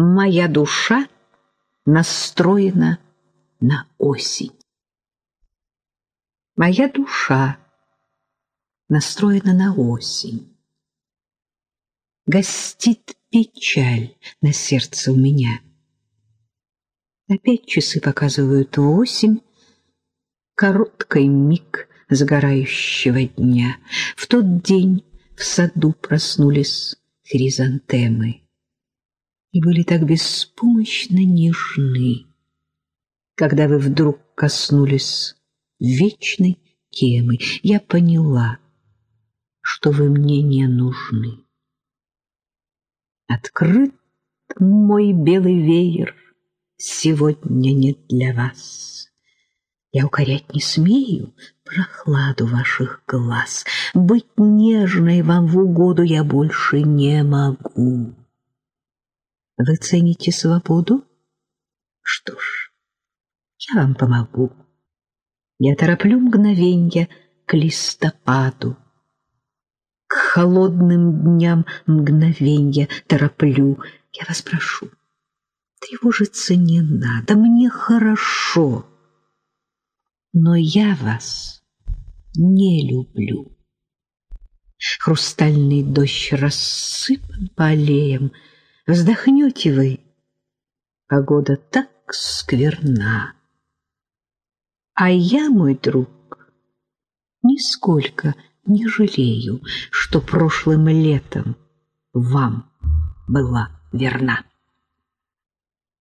Моя душа настроена на осень. Моя душа настроена на осень. Гостит печаль на сердце у меня. Опять часы показывают восемь, короткий миг загорающего дня. В тот день в саду проснулись хризантемы и были так беспомощно нежны, когда вы вдруг коснулись вечной темы. Я поняла, что вы мне не нужны. Открыт мой белый веер сегодня не для вас. Я укорять не смею прохладу ваших глаз. Быть нежной вам в угоду я больше не могу. Вы цените свободу? Что ж, я вам помогу. Я тороплю мгновенья к листопаду. К холодным дням мгновенья тороплю. Я вас прошу, тревожиться не надо, мне хорошо. Но я вас не люблю. Хрустальный дождь рассыпан по аллеям, Вздохнете вы, погода так скверна. А я, мой друг, нисколько не жалею, что прошлым летом вам была верна.